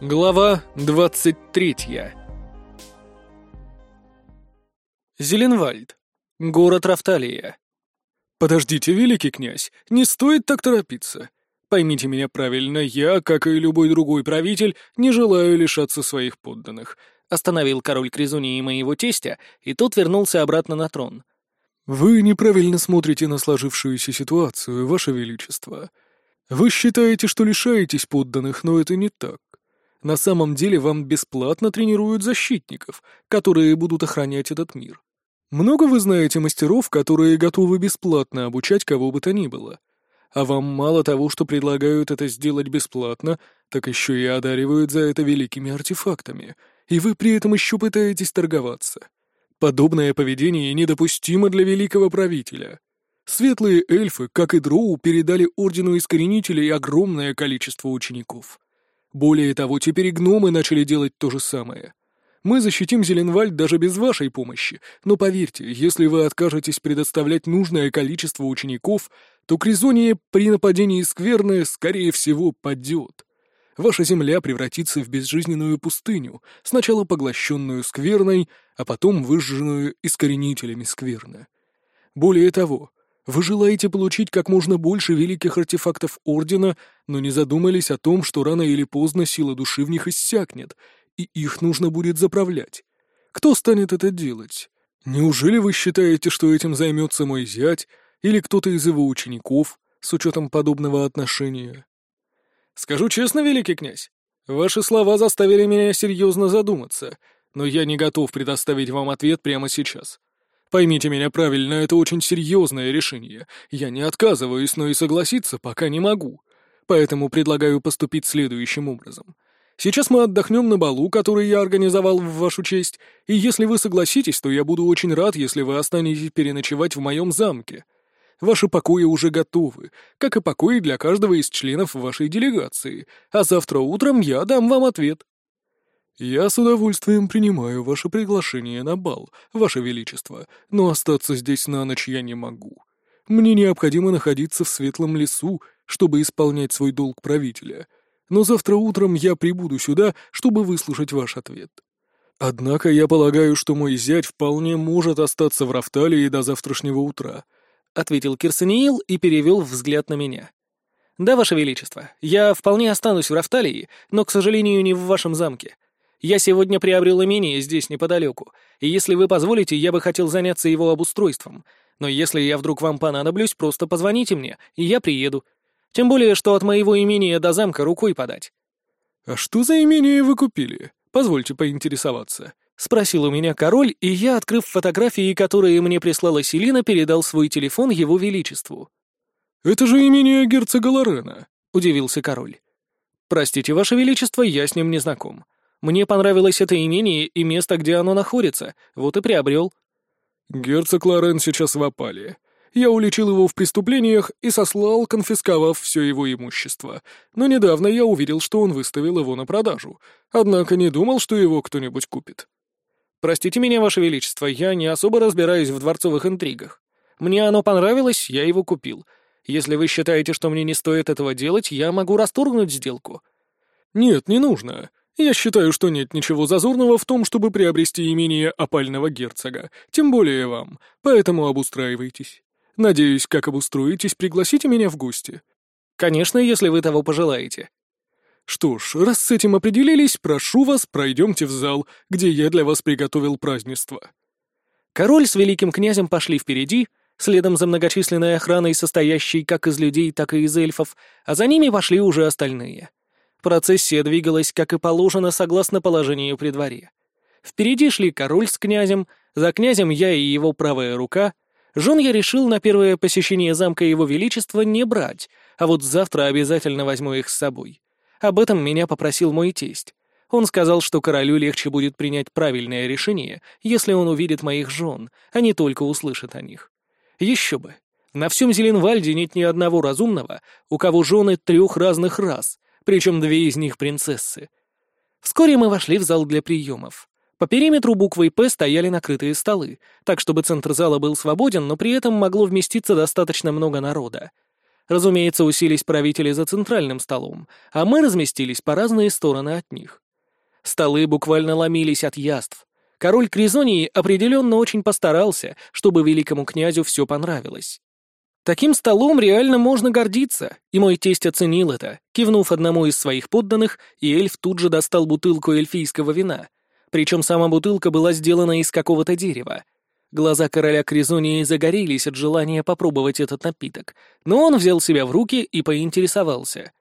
Глава 23 Зеленвальд. Город Рафталия. «Подождите, великий князь, не стоит так торопиться. Поймите меня правильно, я, как и любой другой правитель, не желаю лишаться своих подданных», — остановил король Кризунии моего тестя, и тот вернулся обратно на трон. «Вы неправильно смотрите на сложившуюся ситуацию, ваше величество. Вы считаете, что лишаетесь подданных, но это не так. На самом деле вам бесплатно тренируют защитников, которые будут охранять этот мир. Много вы знаете мастеров, которые готовы бесплатно обучать кого бы то ни было. А вам мало того, что предлагают это сделать бесплатно, так еще и одаривают за это великими артефактами, и вы при этом еще пытаетесь торговаться. Подобное поведение недопустимо для великого правителя. Светлые эльфы, как и дроу, передали Ордену Искоренителей огромное количество учеников. Более того, теперь и гномы начали делать то же самое. Мы защитим Зеленвальд даже без вашей помощи, но поверьте, если вы откажетесь предоставлять нужное количество учеников, то Кризония при нападении скверное, скорее всего, падет. Ваша земля превратится в безжизненную пустыню, сначала поглощенную скверной, а потом выжженную искоренителями скверно. Более того, вы желаете получить как можно больше великих артефактов Ордена, но не задумались о том, что рано или поздно сила души в них иссякнет, и их нужно будет заправлять. Кто станет это делать? Неужели вы считаете, что этим займется мой зять или кто-то из его учеников, с учетом подобного отношения? Скажу честно, великий князь, ваши слова заставили меня серьезно задуматься, но я не готов предоставить вам ответ прямо сейчас. Поймите меня правильно, это очень серьезное решение. Я не отказываюсь, но и согласиться пока не могу. Поэтому предлагаю поступить следующим образом. Сейчас мы отдохнем на балу, который я организовал в вашу честь, и если вы согласитесь, то я буду очень рад, если вы останетесь переночевать в моем замке. Ваши покои уже готовы, как и покои для каждого из членов вашей делегации, а завтра утром я дам вам ответ. «Я с удовольствием принимаю ваше приглашение на бал, ваше величество, но остаться здесь на ночь я не могу. Мне необходимо находиться в светлом лесу, чтобы исполнять свой долг правителя. Но завтра утром я прибуду сюда, чтобы выслушать ваш ответ. Однако я полагаю, что мой зять вполне может остаться в Рафталии до завтрашнего утра», — ответил Кирсаниил и перевел взгляд на меня. «Да, ваше величество, я вполне останусь в Рафталии, но, к сожалению, не в вашем замке. Я сегодня приобрел имение здесь неподалеку, и если вы позволите, я бы хотел заняться его обустройством. Но если я вдруг вам понадоблюсь, просто позвоните мне, и я приеду. Тем более, что от моего имения до замка рукой подать». «А что за имение вы купили? Позвольте поинтересоваться», — спросил у меня король, и я, открыв фотографии, которые мне прислала Селина, передал свой телефон его величеству. «Это же имение герцога Лорена», — удивился король. «Простите, ваше величество, я с ним не знаком. Мне понравилось это имение и место, где оно находится, вот и приобрел». «Герцог Лорен сейчас в опале. Я уличил его в преступлениях и сослал, конфисковав все его имущество. Но недавно я увидел, что он выставил его на продажу. Однако не думал, что его кто-нибудь купит». «Простите меня, Ваше Величество, я не особо разбираюсь в дворцовых интригах. Мне оно понравилось, я его купил. Если вы считаете, что мне не стоит этого делать, я могу расторгнуть сделку». «Нет, не нужно. Я считаю, что нет ничего зазорного в том, чтобы приобрести имение опального герцога, тем более вам, поэтому обустраивайтесь. Надеюсь, как обустроитесь, пригласите меня в гости. Конечно, если вы того пожелаете. Что ж, раз с этим определились, прошу вас, пройдемте в зал, где я для вас приготовил празднество. Король с великим князем пошли впереди, следом за многочисленной охраной, состоящей как из людей, так и из эльфов, а за ними пошли уже остальные — Процессия двигалась, как и положено, согласно положению при дворе. Впереди шли король с князем, за князем я и его правая рука. Жен я решил на первое посещение замка его величества не брать, а вот завтра обязательно возьму их с собой. Об этом меня попросил мой тесть. Он сказал, что королю легче будет принять правильное решение, если он увидит моих жен, а не только услышит о них. Еще бы. На всем Зеленвальде нет ни одного разумного, у кого жены трех разных рас, причем две из них принцессы. Вскоре мы вошли в зал для приемов. По периметру буквой «П» стояли накрытые столы, так чтобы центр зала был свободен, но при этом могло вместиться достаточно много народа. Разумеется, уселись правители за центральным столом, а мы разместились по разные стороны от них. Столы буквально ломились от яств. Король Кризонии определенно очень постарался, чтобы великому князю все понравилось. Таким столом реально можно гордиться, и мой тесть оценил это, кивнув одному из своих подданных, и эльф тут же достал бутылку эльфийского вина. Причем сама бутылка была сделана из какого-то дерева. Глаза короля Кризонии загорелись от желания попробовать этот напиток, но он взял себя в руки и поинтересовался.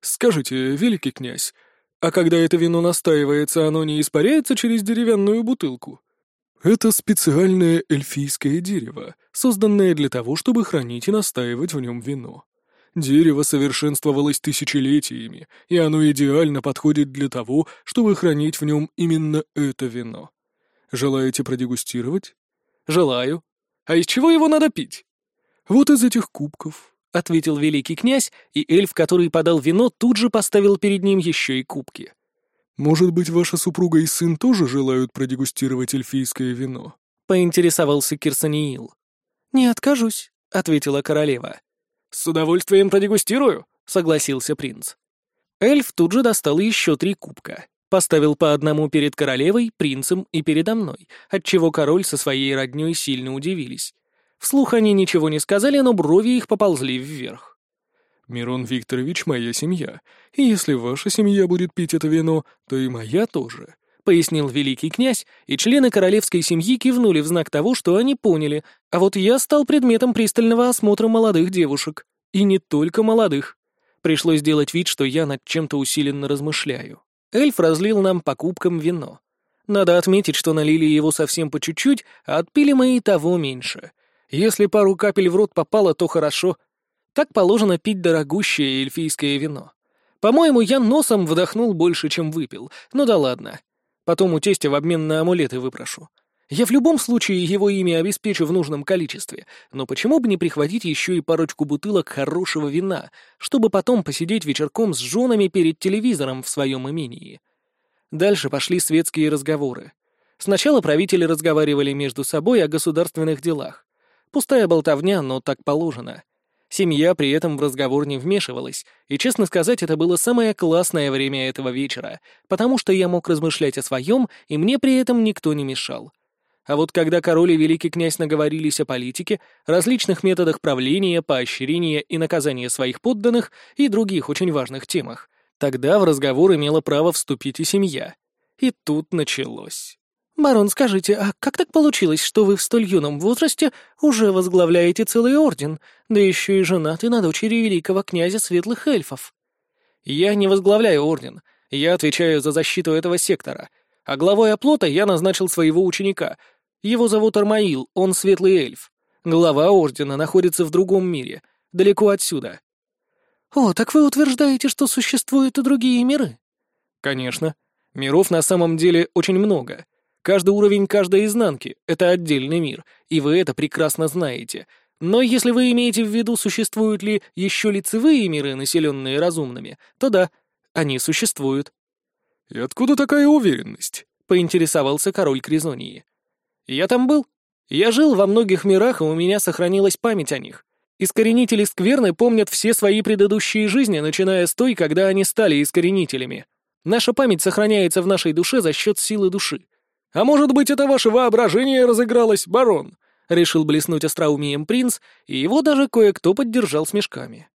«Скажите, великий князь, а когда это вино настаивается, оно не испаряется через деревянную бутылку?» Это специальное эльфийское дерево, созданное для того, чтобы хранить и настаивать в нем вино. Дерево совершенствовалось тысячелетиями, и оно идеально подходит для того, чтобы хранить в нем именно это вино. Желаете продегустировать? Желаю. А из чего его надо пить? Вот из этих кубков, — ответил великий князь, и эльф, который подал вино, тут же поставил перед ним еще и кубки. «Может быть, ваша супруга и сын тоже желают продегустировать эльфийское вино?» — поинтересовался Кирсаниил. «Не откажусь», — ответила королева. «С удовольствием продегустирую», — согласился принц. Эльф тут же достал еще три кубка. Поставил по одному перед королевой, принцем и передо мной, отчего король со своей роднёй сильно удивились. Вслух они ничего не сказали, но брови их поползли вверх. Мирон Викторович — моя семья, и если ваша семья будет пить это вино, то и моя тоже», — пояснил великий князь, и члены королевской семьи кивнули в знак того, что они поняли, а вот я стал предметом пристального осмотра молодых девушек. И не только молодых. Пришлось сделать вид, что я над чем-то усиленно размышляю. Эльф разлил нам по кубкам вино. Надо отметить, что налили его совсем по чуть-чуть, а отпили мы и того меньше. Если пару капель в рот попало, то хорошо — так положено пить дорогущее эльфийское вино. По-моему, я носом вдохнул больше, чем выпил. Ну да ладно. Потом у тестя в обмен на амулеты выпрошу. Я в любом случае его имя обеспечу в нужном количестве, но почему бы не прихватить еще и парочку бутылок хорошего вина, чтобы потом посидеть вечерком с женами перед телевизором в своем имении? Дальше пошли светские разговоры. Сначала правители разговаривали между собой о государственных делах. Пустая болтовня, но так положено — Семья при этом в разговор не вмешивалась, и, честно сказать, это было самое классное время этого вечера, потому что я мог размышлять о своем, и мне при этом никто не мешал. А вот когда король и великий князь наговорились о политике, различных методах правления, поощрения и наказания своих подданных и других очень важных темах, тогда в разговор имела право вступить и семья. И тут началось. «Барон, скажите, а как так получилось, что вы в столь юном возрасте уже возглавляете целый орден, да еще и женаты на дочери великого князя светлых эльфов?» «Я не возглавляю орден, я отвечаю за защиту этого сектора, а главой оплота я назначил своего ученика. Его зовут Армаил, он светлый эльф. Глава ордена находится в другом мире, далеко отсюда». «О, так вы утверждаете, что существуют и другие миры?» «Конечно. Миров на самом деле очень много». Каждый уровень каждой изнанки — это отдельный мир, и вы это прекрасно знаете. Но если вы имеете в виду, существуют ли еще лицевые миры, населенные разумными, то да, они существуют. «И откуда такая уверенность?» — поинтересовался король Кризонии. «Я там был. Я жил во многих мирах, и у меня сохранилась память о них. Искоренители скверны помнят все свои предыдущие жизни, начиная с той, когда они стали искоренителями. Наша память сохраняется в нашей душе за счет силы души. «А может быть, это ваше воображение разыгралось, барон?» — решил блеснуть остроумием принц, и его даже кое-кто поддержал смешками.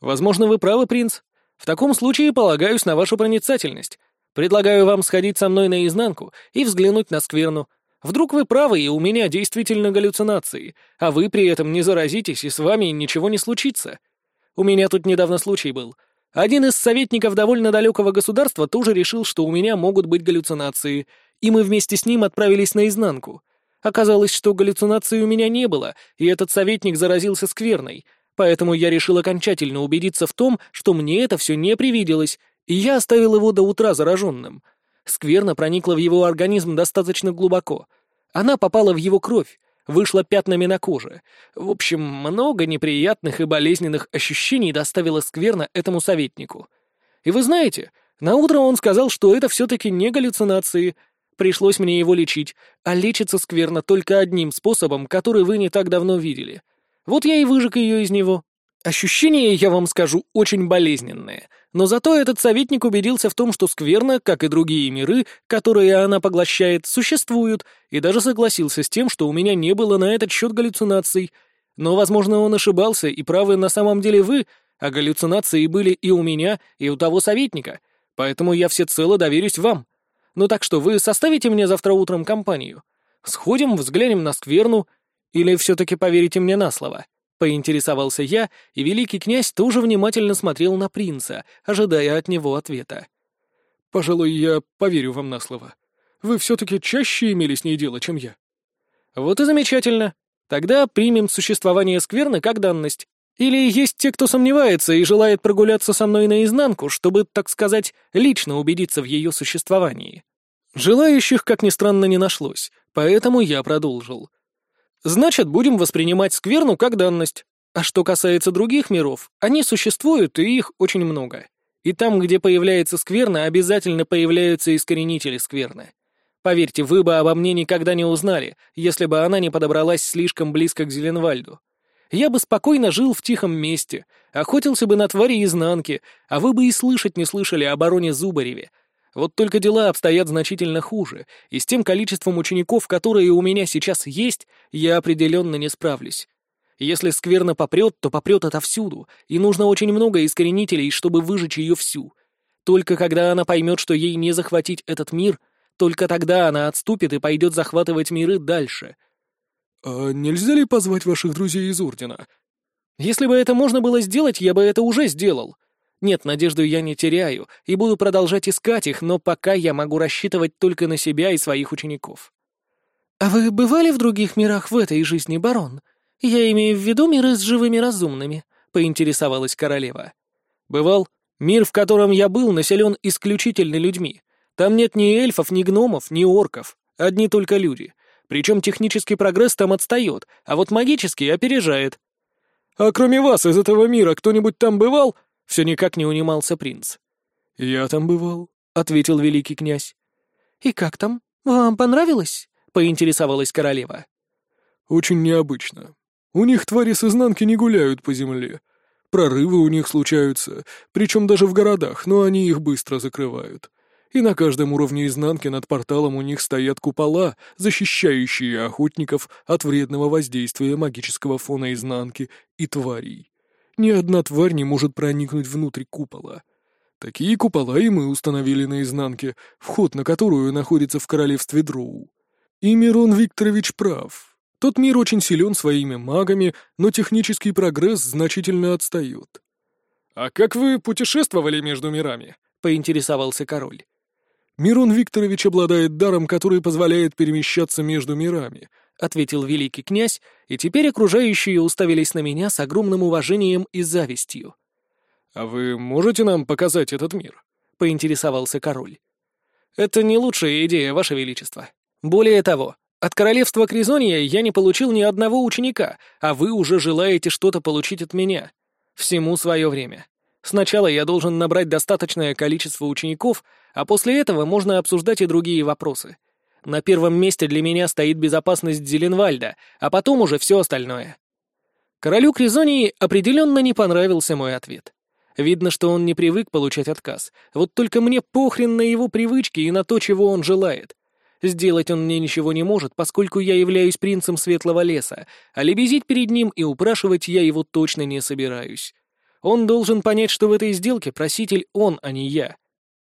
«Возможно, вы правы, принц. В таком случае полагаюсь на вашу проницательность. Предлагаю вам сходить со мной наизнанку и взглянуть на скверну. Вдруг вы правы, и у меня действительно галлюцинации, а вы при этом не заразитесь, и с вами ничего не случится. У меня тут недавно случай был. Один из советников довольно далекого государства тоже решил, что у меня могут быть галлюцинации, и мы вместе с ним отправились наизнанку. Оказалось, что галлюцинаций у меня не было, и этот советник заразился скверной, поэтому я решил окончательно убедиться в том, что мне это все не привиделось, и я оставил его до утра зараженным. Скверна проникла в его организм достаточно глубоко. Она попала в его кровь, вышла пятнами на коже. В общем, много неприятных и болезненных ощущений доставила скверна этому советнику. И вы знаете, на утро он сказал, что это все-таки не галлюцинации — Пришлось мне его лечить, а лечится скверно только одним способом, который вы не так давно видели. Вот я и выжег ее из него. Ощущение, я вам скажу, очень болезненное, но зато этот советник убедился в том, что скверно, как и другие миры, которые она поглощает, существуют, и даже согласился с тем, что у меня не было на этот счет галлюцинаций. Но, возможно, он ошибался, и правы на самом деле вы, а галлюцинации были и у меня, и у того советника, поэтому я всецело доверюсь вам. Ну так что, вы составите мне завтра утром компанию? Сходим, взглянем на скверну, или все-таки поверите мне на слово?» Поинтересовался я, и великий князь тоже внимательно смотрел на принца, ожидая от него ответа. «Пожалуй, я поверю вам на слово. Вы все-таки чаще имели с ней дело, чем я». «Вот и замечательно. Тогда примем существование скверны как данность. Или есть те, кто сомневается и желает прогуляться со мной наизнанку, чтобы, так сказать, лично убедиться в ее существовании?» Желающих, как ни странно, не нашлось, поэтому я продолжил. Значит, будем воспринимать скверну как данность. А что касается других миров, они существуют, и их очень много. И там, где появляется скверна, обязательно появляются искоренители скверны. Поверьте, вы бы обо мне никогда не узнали, если бы она не подобралась слишком близко к Зеленвальду. Я бы спокойно жил в тихом месте, охотился бы на твари изнанки, а вы бы и слышать не слышали о бароне Зубареве, вот только дела обстоят значительно хуже, и с тем количеством учеников, которые у меня сейчас есть, я определенно не справлюсь. Если скверно попрет, то попрет отовсюду, и нужно очень много искоренителей, чтобы выжечь ее всю. Только когда она поймет, что ей не захватить этот мир, только тогда она отступит и пойдет захватывать миры дальше. «А нельзя ли позвать ваших друзей из Ордена?» «Если бы это можно было сделать, я бы это уже сделал. Нет, надежду я не теряю и буду продолжать искать их, но пока я могу рассчитывать только на себя и своих учеников. «А вы бывали в других мирах в этой жизни, барон? Я имею в виду миры с живыми разумными», — поинтересовалась королева. «Бывал. Мир, в котором я был, населен исключительно людьми. Там нет ни эльфов, ни гномов, ни орков. Одни только люди. Причем технический прогресс там отстает, а вот магический опережает». «А кроме вас из этого мира кто-нибудь там бывал?» Все никак не унимался принц. «Я там бывал», — ответил великий князь. «И как там? Вам понравилось?» — поинтересовалась королева. «Очень необычно. У них твари с изнанки не гуляют по земле. Прорывы у них случаются, причем даже в городах, но они их быстро закрывают. И на каждом уровне изнанки над порталом у них стоят купола, защищающие охотников от вредного воздействия магического фона изнанки и тварей. Ни одна тварь не может проникнуть внутрь купола. Такие купола и мы установили на изнанке, вход на которую находится в королевстве Дроу. И Мирон Викторович прав. Тот мир очень силен своими магами, но технический прогресс значительно отстает. «А как вы путешествовали между мирами?» — поинтересовался король. Мирон Викторович обладает даром, который позволяет перемещаться между мирами, ответил великий князь, и теперь окружающие уставились на меня с огромным уважением и завистью. «А вы можете нам показать этот мир?» — поинтересовался король. «Это не лучшая идея, Ваше Величество. Более того, от королевства Кризония я не получил ни одного ученика, а вы уже желаете что-то получить от меня. Всему свое время. Сначала я должен набрать достаточное количество учеников, а после этого можно обсуждать и другие вопросы. На первом месте для меня стоит безопасность Зеленвальда, а потом уже все остальное. Королю Кризонии определенно не понравился мой ответ. Видно, что он не привык получать отказ. Вот только мне похрен на его привычки и на то, чего он желает. Сделать он мне ничего не может, поскольку я являюсь принцем Светлого Леса, а лебезить перед ним и упрашивать я его точно не собираюсь. Он должен понять, что в этой сделке проситель он, а не я.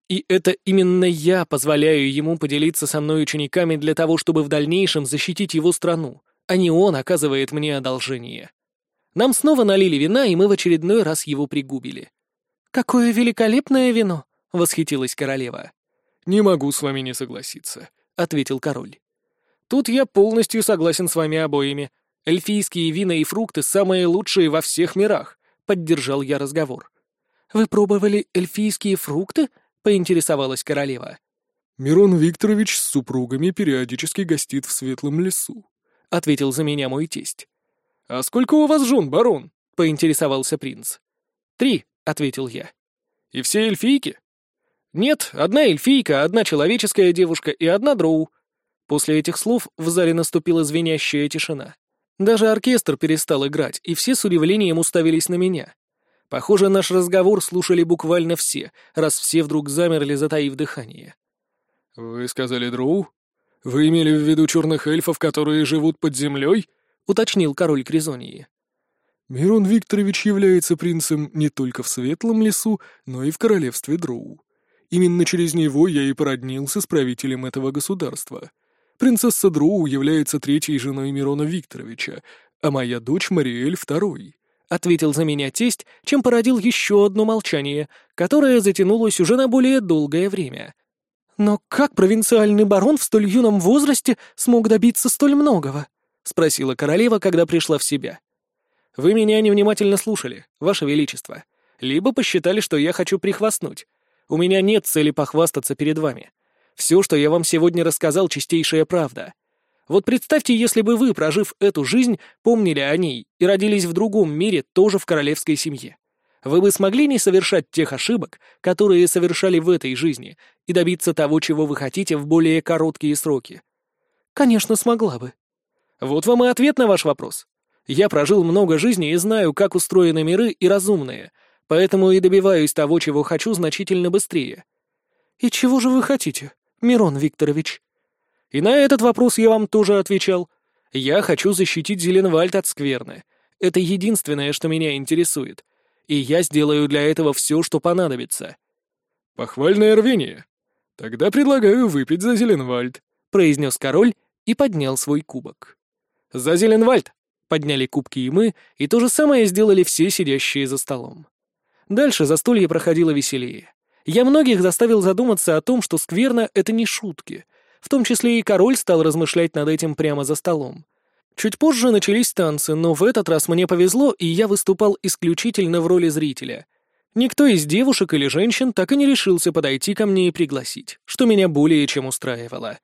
И это именно я позволяю ему поделиться со мной учениками для того, чтобы в дальнейшем защитить его страну, а не он оказывает мне одолжение. Нам снова налили вина, и мы в очередной раз его пригубили. «Какое великолепное вино!» — восхитилась королева. «Не могу с вами не согласиться», — ответил король. «Тут я полностью согласен с вами обоими. Эльфийские вина и фрукты самые лучшие во всех мирах», — поддержал я разговор. «Вы пробовали эльфийские фрукты?» — поинтересовалась королева. «Мирон Викторович с супругами периодически гостит в Светлом лесу», — ответил за меня мой тесть. «А сколько у вас жен, барон?» — поинтересовался принц. «Три», — ответил я. «И все эльфийки?» «Нет, одна эльфийка, одна человеческая девушка и одна дроу». После этих слов в зале наступила звенящая тишина. Даже оркестр перестал играть, и все с удивлением уставились на меня. Похоже, наш разговор слушали буквально все, раз все вдруг замерли, затаив дыхание. «Вы сказали дроу? Вы имели в виду черных эльфов, которые живут под землей?» — уточнил король Кризонии. «Мирон Викторович является принцем не только в Светлом лесу, но и в королевстве Дроу. Именно через него я и породнился с правителем этого государства. Принцесса Дроу является третьей женой Мирона Викторовича, а моя дочь Мариэль — второй ответил за меня тесть, чем породил еще одно молчание, которое затянулось уже на более долгое время. «Но как провинциальный барон в столь юном возрасте смог добиться столь многого?» — спросила королева, когда пришла в себя. «Вы меня невнимательно слушали, Ваше Величество. Либо посчитали, что я хочу прихвастнуть. У меня нет цели похвастаться перед вами. Все, что я вам сегодня рассказал, чистейшая правда. Вот представьте, если бы вы, прожив эту жизнь, помнили о ней и родились в другом мире, тоже в королевской семье. Вы бы смогли не совершать тех ошибок, которые совершали в этой жизни, и добиться того, чего вы хотите, в более короткие сроки? Конечно, смогла бы. Вот вам и ответ на ваш вопрос. Я прожил много жизней и знаю, как устроены миры и разумные, поэтому и добиваюсь того, чего хочу, значительно быстрее. И чего же вы хотите, Мирон Викторович? И на этот вопрос я вам тоже отвечал. Я хочу защитить Зеленвальд от скверны. Это единственное, что меня интересует. И я сделаю для этого все, что понадобится». «Похвальное рвение. Тогда предлагаю выпить за Зеленвальд», — произнес король и поднял свой кубок. «За Зеленвальд!» — подняли кубки и мы, и то же самое сделали все сидящие за столом. Дальше застолье проходило веселее. Я многих заставил задуматься о том, что скверна — это не шутки, в том числе и король стал размышлять над этим прямо за столом. Чуть позже начались танцы, но в этот раз мне повезло, и я выступал исключительно в роли зрителя. Никто из девушек или женщин так и не решился подойти ко мне и пригласить, что меня более чем устраивало.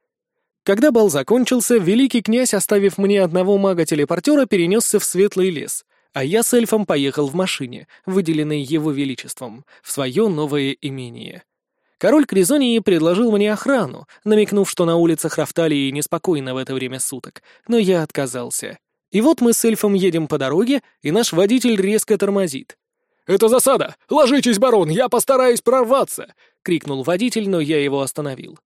Когда бал закончился, великий князь, оставив мне одного мага-телепортера, перенесся в светлый лес, а я с эльфом поехал в машине, выделенной его величеством, в свое новое имение. Король Кризонии предложил мне охрану, намекнув, что на улицах Рафталии неспокойно в это время суток, но я отказался. И вот мы с эльфом едем по дороге, и наш водитель резко тормозит. «Это засада! Ложитесь, барон, я постараюсь прорваться!» — крикнул водитель, но я его остановил.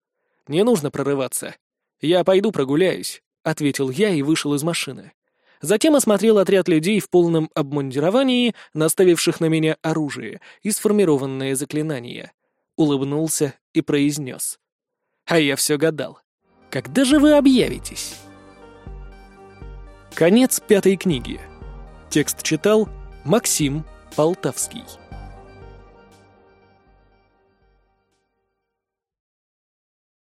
«Не нужно прорываться. Я пойду прогуляюсь», — ответил я и вышел из машины. Затем осмотрел отряд людей в полном обмундировании, наставивших на меня оружие и сформированные заклинания улыбнулся и произнес. «А я все гадал. Когда же вы объявитесь?» Конец пятой книги. Текст читал Максим Полтавский.